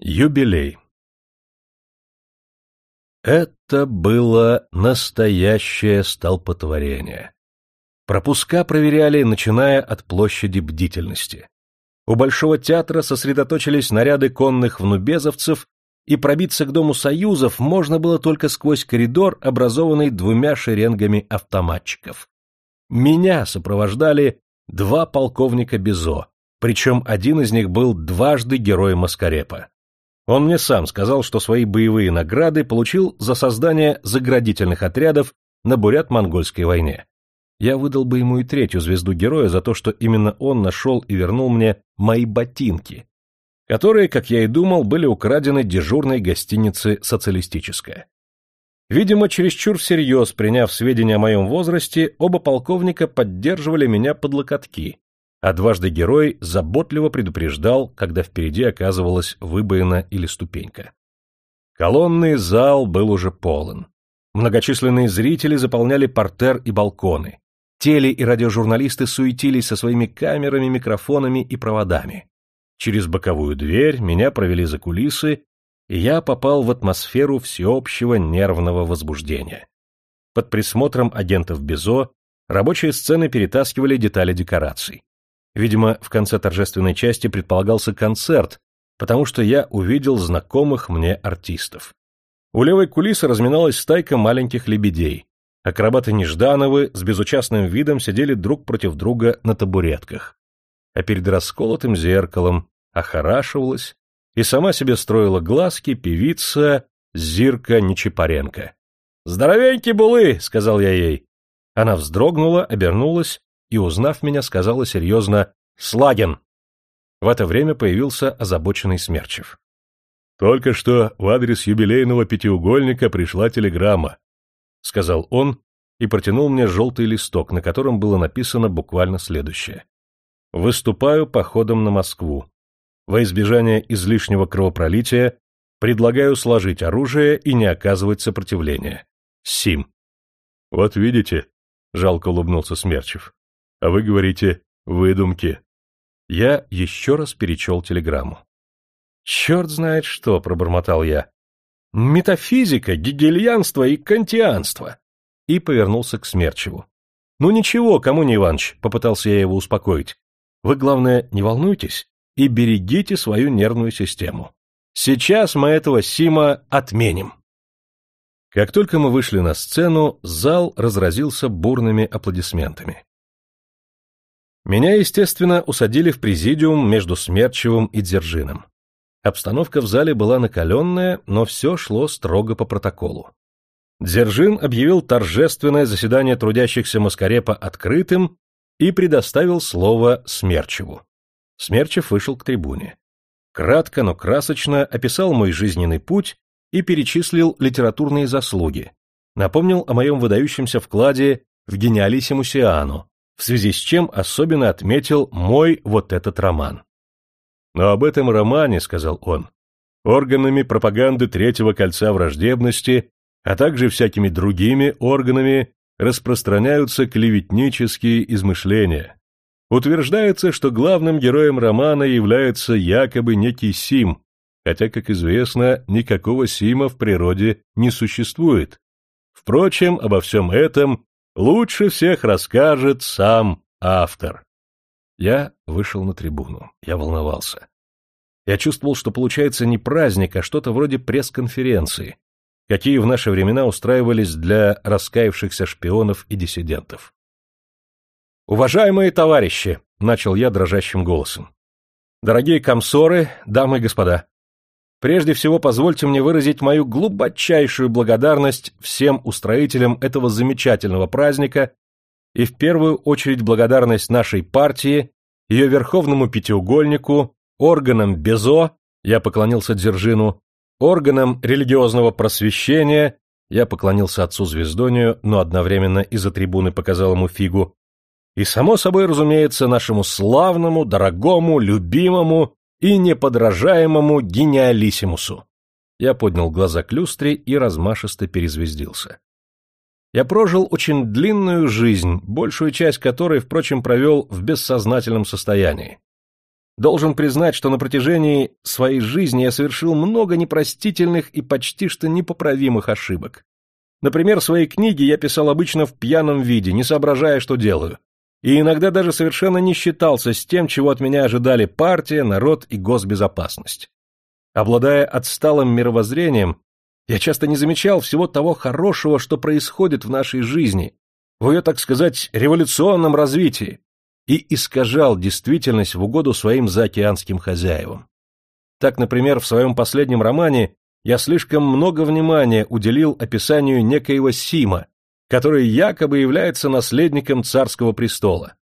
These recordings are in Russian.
Юбилей Это было настоящее столпотворение. Пропуска проверяли, начиная от площади бдительности. У Большого театра сосредоточились наряды конных внубезовцев, и пробиться к Дому Союзов можно было только сквозь коридор, образованный двумя шеренгами автоматчиков. Меня сопровождали два полковника Безо, причем один из них был дважды героем Маскарепа. Он мне сам сказал, что свои боевые награды получил за создание заградительных отрядов на бурят-монгольской войне. Я выдал бы ему и третью звезду героя за то, что именно он нашел и вернул мне мои ботинки, которые, как я и думал, были украдены дежурной гостиницы «Социалистическая». Видимо, чересчур всерьез приняв сведения о моем возрасте, оба полковника поддерживали меня под локотки, а дважды герой заботливо предупреждал, когда впереди оказывалась выбоина или ступенька. Колонный зал был уже полон. Многочисленные зрители заполняли портер и балконы. Теле- и радиожурналисты суетились со своими камерами, микрофонами и проводами. Через боковую дверь меня провели за кулисы, и я попал в атмосферу всеобщего нервного возбуждения. Под присмотром агентов Безо рабочие сцены перетаскивали детали декораций. Видимо, в конце торжественной части предполагался концерт, потому что я увидел знакомых мне артистов. У левой кулисы разминалась стайка маленьких лебедей. Акробаты Неждановы с безучастным видом сидели друг против друга на табуретках. А перед расколотым зеркалом охорашивалась и сама себе строила глазки певица Зирка Нечипаренко. «Здоровенький булы!» — сказал я ей. Она вздрогнула, обернулась и, узнав меня, сказала серьезно «Слагин!». В это время появился озабоченный Смерчев. «Только что в адрес юбилейного пятиугольника пришла телеграмма», — сказал он и протянул мне желтый листок, на котором было написано буквально следующее. «Выступаю походом на Москву. Во избежание излишнего кровопролития предлагаю сложить оружие и не оказывать сопротивления. Сим». «Вот видите», — жалко улыбнулся Смерчев, а вы говорите «выдумки». Я еще раз перечел телеграмму. «Черт знает что», — пробормотал я. «Метафизика, гегельянство и кантианство». И повернулся к Смерчеву. «Ну ничего, кому не Иванович», — попытался я его успокоить. «Вы, главное, не волнуйтесь и берегите свою нервную систему. Сейчас мы этого Сима отменим». Как только мы вышли на сцену, зал разразился бурными аплодисментами. Меня, естественно, усадили в президиум между Смерчевым и Дзержиным. Обстановка в зале была накаленная, но все шло строго по протоколу. Дзержин объявил торжественное заседание трудящихся Маскарепа открытым и предоставил слово Смерчеву. Смерчев вышел к трибуне. Кратко, но красочно описал мой жизненный путь и перечислил литературные заслуги. Напомнил о моем выдающемся вкладе в гениалиссимусиану, в связи с чем особенно отметил мой вот этот роман. Но об этом романе, сказал он, органами пропаганды третьего кольца враждебности, а также всякими другими органами распространяются клеветнические измышления. Утверждается, что главным героем романа является якобы некий Сим, хотя, как известно, никакого Сима в природе не существует. Впрочем, обо всем этом Лучше всех расскажет сам автор. Я вышел на трибуну. Я волновался. Я чувствовал, что получается не праздник, а что-то вроде пресс-конференции, какие в наши времена устраивались для раскаявшихся шпионов и диссидентов. «Уважаемые товарищи!» — начал я дрожащим голосом. «Дорогие комсоры, дамы и господа! Прежде всего, позвольте мне выразить мою глубочайшую благодарность всем устроителям этого замечательного праздника и в первую очередь благодарность нашей партии, ее верховному пятиугольнику, органам БЕЗО, я поклонился Дзержину, органам религиозного просвещения, я поклонился отцу Звездонию, но одновременно из-за трибуны показал ему фигу, и, само собой разумеется, нашему славному, дорогому, любимому и неподражаемому гениалиссимусу. Я поднял глаза к люстре и размашисто перезвездился. Я прожил очень длинную жизнь, большую часть которой, впрочем, провел в бессознательном состоянии. Должен признать, что на протяжении своей жизни я совершил много непростительных и почти что непоправимых ошибок. Например, свои книги я писал обычно в пьяном виде, не соображая, что делаю. И иногда даже совершенно не считался с тем, чего от меня ожидали партия, народ и госбезопасность. Обладая отсталым мировоззрением, я часто не замечал всего того хорошего, что происходит в нашей жизни, в ее, так сказать, революционном развитии, и искажал действительность в угоду своим заокеанским хозяевам. Так, например, в своем последнем романе я слишком много внимания уделил описанию некоего Сима, который якобы является наследником царского престола.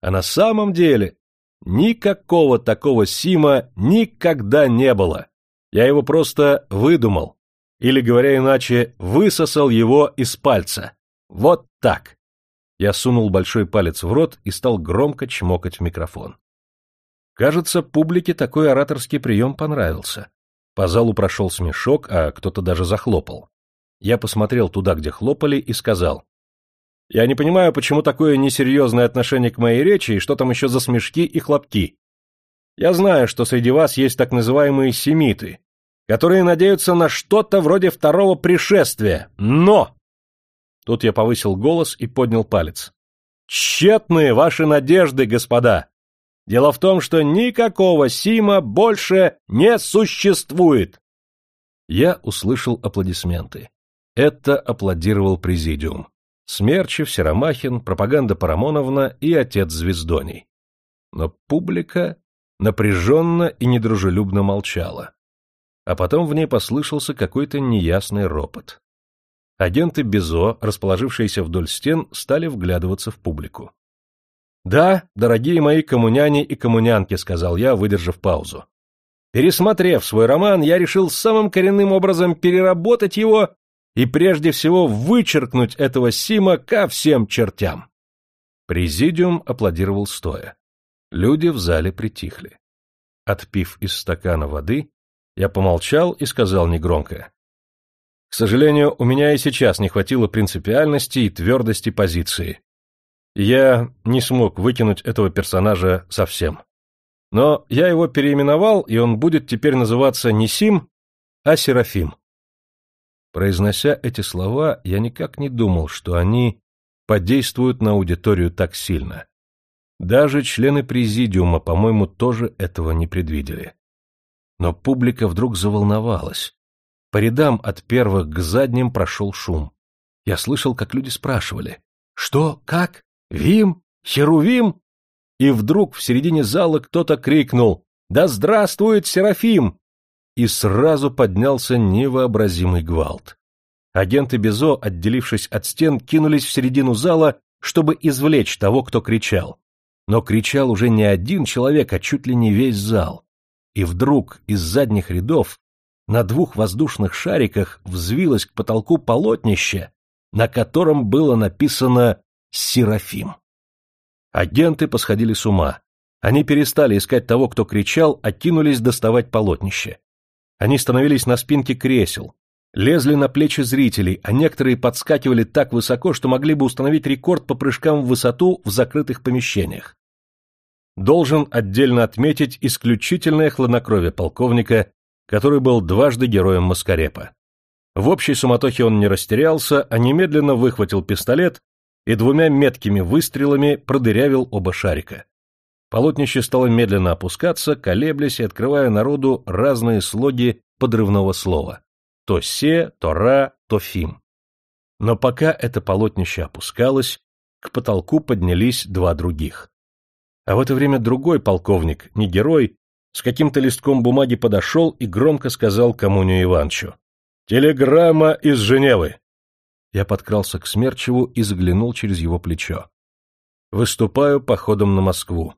А на самом деле никакого такого Сима никогда не было. Я его просто выдумал. Или, говоря иначе, высосал его из пальца. Вот так. Я сунул большой палец в рот и стал громко чмокать в микрофон. Кажется, публике такой ораторский прием понравился. По залу прошел смешок, а кто-то даже захлопал. Я посмотрел туда, где хлопали, и сказал. «Я не понимаю, почему такое несерьезное отношение к моей речи, и что там еще за смешки и хлопки. Я знаю, что среди вас есть так называемые семиты, которые надеются на что-то вроде второго пришествия, но...» Тут я повысил голос и поднял палец. «Тщетные ваши надежды, господа! Дело в том, что никакого Сима больше не существует!» Я услышал аплодисменты. Это аплодировал президиум. Смерчев, Серомахин, пропаганда Парамоновна и отец Звездоний. Но публика напряженно и недружелюбно молчала. А потом в ней послышался какой-то неясный ропот. Агенты Безо, расположившиеся вдоль стен, стали вглядываться в публику. «Да, дорогие мои коммуняне и коммунянки», — сказал я, выдержав паузу. Пересмотрев свой роман, я решил самым коренным образом переработать его и прежде всего вычеркнуть этого Сима ко всем чертям. Президиум аплодировал стоя. Люди в зале притихли. Отпив из стакана воды, я помолчал и сказал негромко. К сожалению, у меня и сейчас не хватило принципиальности и твердости позиции. Я не смог выкинуть этого персонажа совсем. Но я его переименовал, и он будет теперь называться не Сим, а Серафим. Произнося эти слова, я никак не думал, что они подействуют на аудиторию так сильно. Даже члены президиума, по-моему, тоже этого не предвидели. Но публика вдруг заволновалась. По рядам от первых к задним прошел шум. Я слышал, как люди спрашивали. «Что? Как? Вим? Херувим?» И вдруг в середине зала кто-то крикнул «Да здравствует Серафим!» И сразу поднялся невообразимый гвалт. Агенты Безо, отделившись от стен, кинулись в середину зала, чтобы извлечь того, кто кричал. Но кричал уже не один человек, а чуть ли не весь зал. И вдруг из задних рядов на двух воздушных шариках взвилось к потолку полотнище, на котором было написано «Серафим». Агенты посходили с ума. Они перестали искать того, кто кричал, а кинулись доставать полотнище. Они становились на спинке кресел, лезли на плечи зрителей, а некоторые подскакивали так высоко, что могли бы установить рекорд по прыжкам в высоту в закрытых помещениях. Должен отдельно отметить исключительное хладнокровие полковника, который был дважды героем Маскарепа. В общей суматохе он не растерялся, а немедленно выхватил пистолет и двумя меткими выстрелами продырявил оба шарика. Полотнище стало медленно опускаться, колеблясь и открывая народу разные слоги подрывного слова. То се, то ра, то фим. Но пока это полотнище опускалось, к потолку поднялись два других. А в это время другой полковник, не герой, с каким-то листком бумаги подошел и громко сказал Камуню Ивановичу. «Телеграмма из Женевы!» Я подкрался к Смерчеву и заглянул через его плечо. «Выступаю походом на Москву.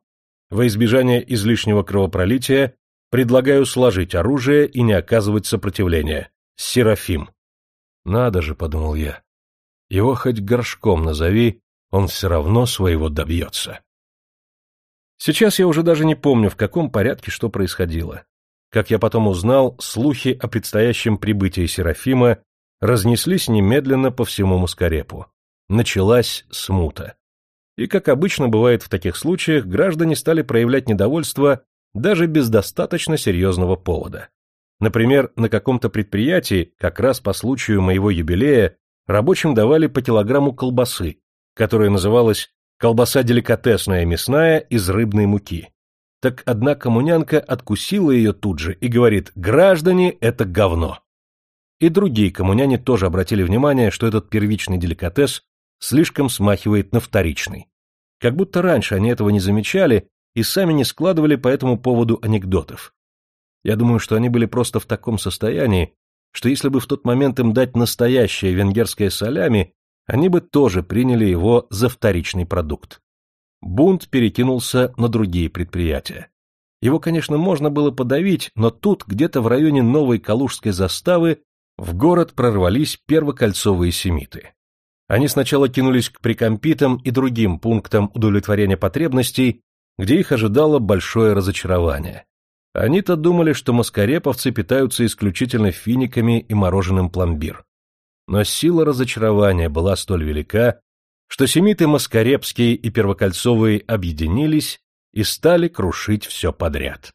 Во избежание излишнего кровопролития предлагаю сложить оружие и не оказывать сопротивления. Серафим». «Надо же», — подумал я. «Его хоть горшком назови, он все равно своего добьется». Сейчас я уже даже не помню, в каком порядке что происходило. Как я потом узнал, слухи о предстоящем прибытии Серафима разнеслись немедленно по всему Маскарепу. Началась смута. И, как обычно бывает в таких случаях, граждане стали проявлять недовольство даже без достаточно серьезного повода. Например, на каком-то предприятии, как раз по случаю моего юбилея, рабочим давали по килограмму колбасы, которая называлась колбаса деликатесная мясная из рыбной муки. Так одна коммунянка откусила ее тут же и говорит «Граждане, это говно». И другие коммуняне тоже обратили внимание, что этот первичный деликатес слишком смахивает на вторичный. Как будто раньше они этого не замечали и сами не складывали по этому поводу анекдотов. Я думаю, что они были просто в таком состоянии, что если бы в тот момент им дать настоящее венгерское солями, они бы тоже приняли его за вторичный продукт. Бунт перекинулся на другие предприятия. Его, конечно, можно было подавить, но тут, где-то в районе Новой Калужской заставы, в город прорвались первокольцовые семиты. Они сначала кинулись к прикомпитам и другим пунктам удовлетворения потребностей, где их ожидало большое разочарование. Они-то думали, что маскареповцы питаются исключительно финиками и мороженым пломбир. Но сила разочарования была столь велика, что семиты Маскарепские и Первокольцовые объединились и стали крушить все подряд.